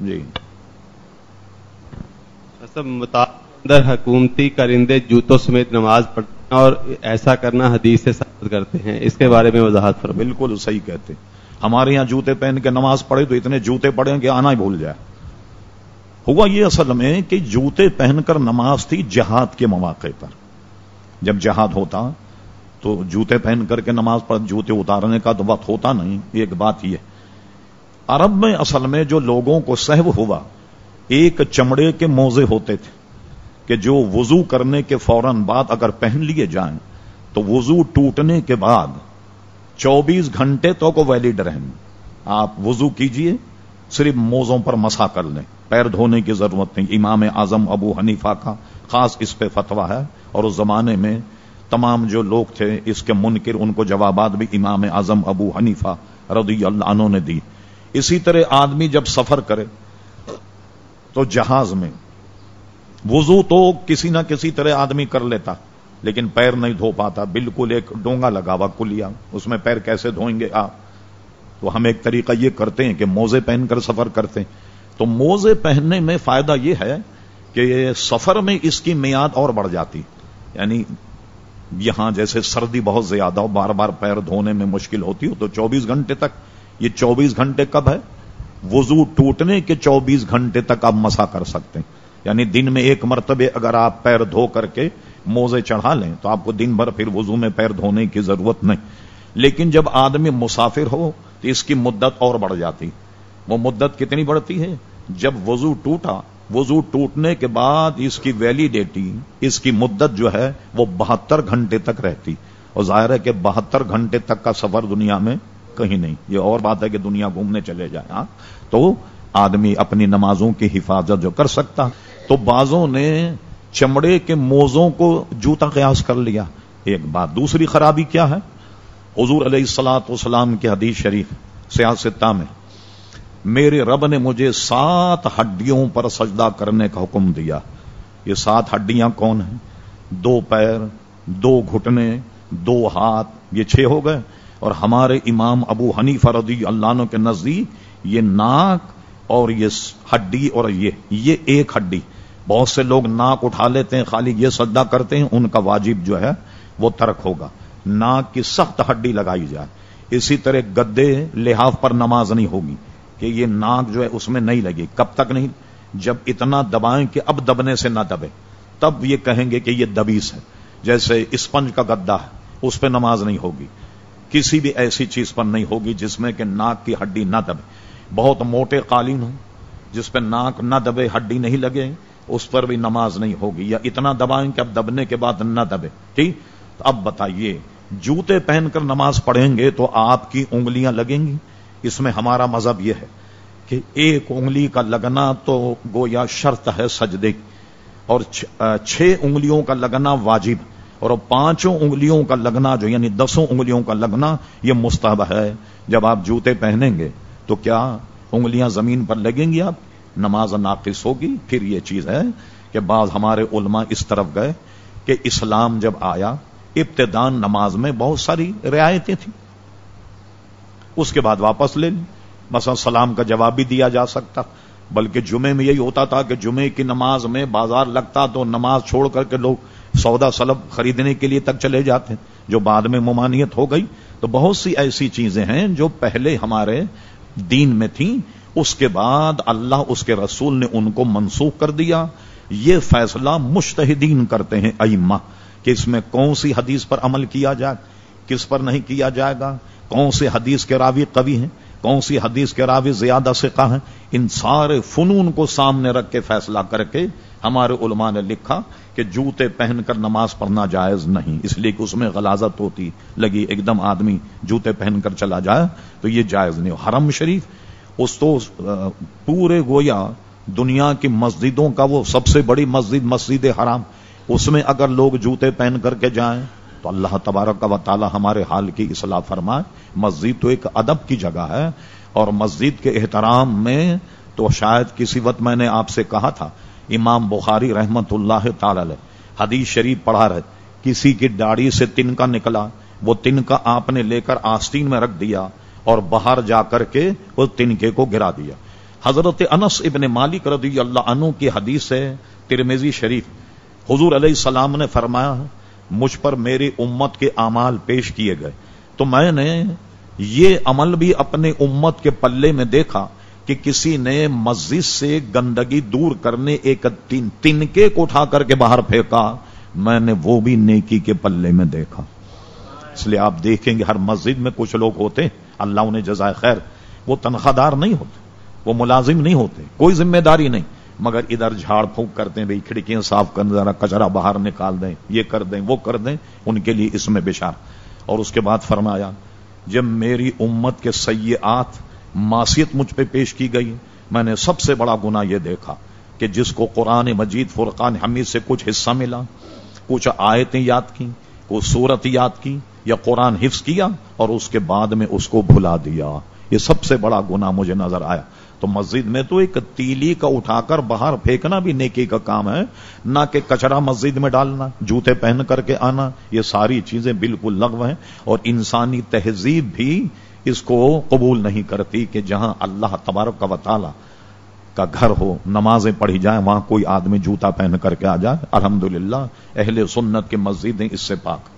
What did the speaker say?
جی۔ اندر حکومتی کرندے جوتوں سمیت نماز پڑھتے ہیں اور ایسا کرنا حدیث سے ثابت کرتے ہیں۔ اس کے بارے میں وضاحت فرمائیں۔ بالکل صحیح کہتے ہمارے یہاں جوتے پہن کے نماز پڑھے تو اتنے جوتے پڑھیں کہ آنا ہی بھول جائے۔ ہوا یہ اصل میں کہ جوتے پہن کر نماز تھی جہاد کے مواقع پر۔ جب جہاد ہوتا تو جوتے پہن کر کے نماز پڑھ جوتے اتارنے کا تو وقت ہوتا نہیں۔ ایک بات یہ عرب میں اصل میں جو لوگوں کو سہو ہوا، ایک چمڑے کے موزے ہوتے تھے کہ جو وضو کرنے کے فوراً بعد اگر پہن لیے جائیں، تو وضو ٹوٹنے کے بعد چوبیس گھنٹے تو کو ویلڈ رہیں آپ وضو کیجیے، صرف موزوں پر مسا کر لیں۔ پیر دھونے کی ضرورت نہیں۔ امام اعظم ابو حنیفہ کا خاص اس پہ فتوا ہے۔ اور اس زمانے میں تمام جو لوگ تھے، اس کے منکر، ان کو جوابات بھی امام اعظم ابو حنیفہ رضی اللہ عنہ نے دی۔ اسی طرح آدمی جب سفر کرے تو جہاز میں وضو تو کسی نہ کسی طرح آدمی کر لیتا، لیکن پیر نہیں دھو پاتا، بالکل ایک ڈونگا لگا ہوا کلیا، اس میں پیر کیسے دھوئیں گے؟ آپ تو ہم ایک طریقہ یہ کرتے ہیں کہ موزے پہن کر سفر کرتے ہیں۔ تو موزے پہننے میں فائدہ یہ ہے کہ سفر میں اس کی میاد اور بڑھ جاتی۔ یعنی یہاں جیسے سردی بہت زیادہ ہو، بار بار پیر دھونے میں مشکل ہوتی ہو، تو چوبیس گھنٹے تک یہ چوبیس گھنٹے کب ہے؟ وضو ٹوٹنے کے چوبیس گھنٹے تک آپ مسا کر سکتے ہیں۔ یعنی دن میں ایک مرتبہ اگر آپ پیر دھو کر کے موزے چڑھا لیں تو آپ کو دن بھر پھر وضو میں پیر دھونے کی ضرورت نہیں۔ لیکن جب آدمی مسافر ہو تو اس کی مدت اور بڑھ جاتی۔ وہ مدت کتنی بڑھتی ہے؟ جب وضو ٹوٹا، وضو ٹوٹنے کے بعد اس کی ویلیڈیٹی، اس کی مدت جو ہے، وہ بہتر گھنٹے تک رہتی۔ اور ظاہر ہے کہ بہتر گھنٹے تک کا سفر دنیا میں کہیں نہیں۔ یہ اور بات ہے کہ دنیا گھومنے چلے جائیں ہاں تو آدمی اپنی نمازوں کی حفاظت جو کر سکتا۔ تو بازوں نے چمڑے کے موزوں کو جوتا قیاس کر لیا۔ ایک بات۔ دوسری خرابی کیا ہے؟ حضور علیہ السلاط والسلام کی حدیث شریف سیاستہ میں، میرے رب نے مجھے سات ہڈیوں پر سجدہ کرنے کا حکم دیا۔ یہ سات ہڈیاں کون ہیں؟ دو پیر، دو گھٹنے، دو ہاتھ، یہ چھ ہو گئے۔ اور ہمارے امام ابو ہنی فردی اللہ کے نزدیک یہ ناک اور یہ ہڈی اور یہ یہ ایک ہڈی۔ بہت سے لوگ ناک اٹھا لیتے ہیں خالی یہ سجدہ کرتے ہیں، ان کا واجب جو ہے وہ ترک ہوگا۔ ناک کی سخت ہڈی لگائی جائے۔ اسی طرح گدے لحاف پر نماز نہیں ہوگی کہ یہ ناک جو ہے اس میں نہیں لگی کب تک نہیں؟ جب اتنا دبائیں کہ اب دبنے سے نہ دبے۔ تب یہ کہیں گے کہ یہ دبیس ہے۔ جیسے اسپنج کا گدا ہے، اس پہ نماز نہیں ہوگی۔ کسی بھی ایسی چیز پر نہیں ہوگی جس میں کہ ناک کی ہڈی نہ دبے۔ بہت موٹے قالین ہوں، جس پہ ناک نہ دبے، ہڈی نہیں لگے، اس پر بھی نماز نہیں ہوگی۔ یا اتنا دبائیں کہ اب دبنے کے بعد نہ دبے۔ ٹھیک؟ تو اب بتائیے، جوتے پہن کر نماز پڑھیں گے تو آپ کی انگلیاں لگیں گی؟ اس میں ہمارا مذہب یہ ہے کہ ایک انگلی کا لگنا تو گویا شرط ہے سجدے اور چھ انگلیوں کا لگنا واجب۔ اور پانچوں انگلیوں کا لگنا جو یعنی دسوں انگلیوں کا لگنا یہ مستحب ہے۔ جب آپ جوتے پہنیں گے تو کیا انگلیاں زمین پر لگیں گی آپ؟ نماز ناقص ہوگی۔ پھر یہ چیز ہے کہ بعض ہمارے علماء اس طرف گئے کہ اسلام جب آیا ابتدان نماز میں بہت ساری رعایتیں تھیں۔ اس کے بعد واپس لے لی۔ مثلا سلام کا جواب بھی دیا جا سکتا۔ بلکہ جمعے میں یہی ہوتا تھا کہ جمعے کی نماز میں بازار لگتا تو نماز چھوڑ کر کے لوگ سودا سلب خریدنے کے لیے تک چلے جاتے ہیں۔ جو بعد میں ممانعت ہو گئی، تو بہت سی ایسی چیزیں ہیں جو پہلے ہمارے دین میں تھیں۔ اس کے بعد اللہ، اس کے رسول نے ان کو منسوخ کر دیا۔ یہ فیصلہ مشتحدین کرتے ہیں، ائمہ۔ کہ اس میں کون سی حدیث پر عمل کیا جائے، کس پر نہیں کیا جائے گا؟ کون سے حدیث کے راوی قوی ہیں؟ کون سی حدیث کے راوی زیادہ سکھا ہیں؟ ان سارے فنون کو سامنے رکھ کے فیصلہ کر کے ہمارے علماء نے لکھا کہ جوتے پہن کر نماز پڑھنا جائز نہیں، اس لیے کہ اس میں غلازت ہوتی لگی، ایک دم آدمی جوتے پہن کر چلا جائے تو یہ جائز نہیں۔ حرم شریف، اس تو پورے گویا دنیا کی مسجدوں کا وہ سب سے بڑی مسجد مسجد حرام، اس میں اگر لوگ جوتے پہن کر کے جائیں تو اللہ تبارک و تعالی ہمارے حال کی اصلاح فرمائے۔ مسجد تو ایک ادب کی جگہ ہے اور مسجد کے احترام میں تو شاید کسی وقت میں نے آپ سے کہا تھا، امام بخاری رحمت اللہ تعالی حدیث شریف پڑھا رہے۔ کسی کی داڑھی سے تن کا نکلا، وہ تن کا آپ نے لے کر آستین میں رکھ دیا اور باہر جا کر کے وہ تنکے کو گرا دیا۔ حضرت انس ابن مالک رضی اللہ عنہ کی حدیث ہے ترمیزی شریف۔ حضور علیہ السلام نے فرمایا مجھ پر میری امت کے اعمال پیش کیے گئے۔ تو میں نے یہ عمل بھی اپنے امت کے پلے میں دیکھا کہ کسی نے مسجد سے گندگی دور کرنے ایک تین تنکے کو اٹھا کر کے باہر پھینکا۔ میں نے وہ بھی نیکی کے پلے میں دیکھا۔ اس لیے آپ دیکھیں گے ہر مسجد میں کچھ لوگ ہوتے ہیں۔ اللہ انہیں جزائے خیر، وہ تنخواہ دار نہیں ہوتے، وہ ملازم نہیں ہوتے، کوئی ذمہ داری نہیں۔ مگر ادھر جھاڑ پھونک کرتے ہیں بھائی کھڑکیاں صاف کر ذرا کچرا باہر نکال دیں، یہ کر دیں، وہ کر دیں، ان کے لیے اس میں بشار اور اس کے بعد فرمایا، جب میری امت کے سیاحت معصیت مجھ پہ پیش کی گئی، میں نے سب سے بڑا گنا یہ دیکھا کہ جس کو قرآن مجید، فرقان حمید سے کچھ حصہ ملا، کچھ آیتیں یاد کی کچھ صورت یاد کی یا قرآن حفظ کیا اور اس کے بعد میں اس کو بھلا دیا۔ یہ سب سے بڑا گنا مجھے نظر آیا۔ تو مسجد میں تو ایک تیلی کا اٹھا کر باہر پھینکنا بھی نیکی کا کام ہے، نہ کہ کچرا مسجد میں ڈالنا، جوتے پہن کر کے آنا، یہ ساری چیزیں بالکل لغو ہیں۔ اور انسانی تہذیب بھی اس کو قبول نہیں کرتی کہ جہاں اللہ تبارک کا وطالعہ کا گھر ہو، نمازیں پڑھی جائیں، وہاں کوئی آدمی جوتا پہن کر کے آ جائے۔ الحمدللہ، اہل سنت کی مسجدیں اس سے پاک۔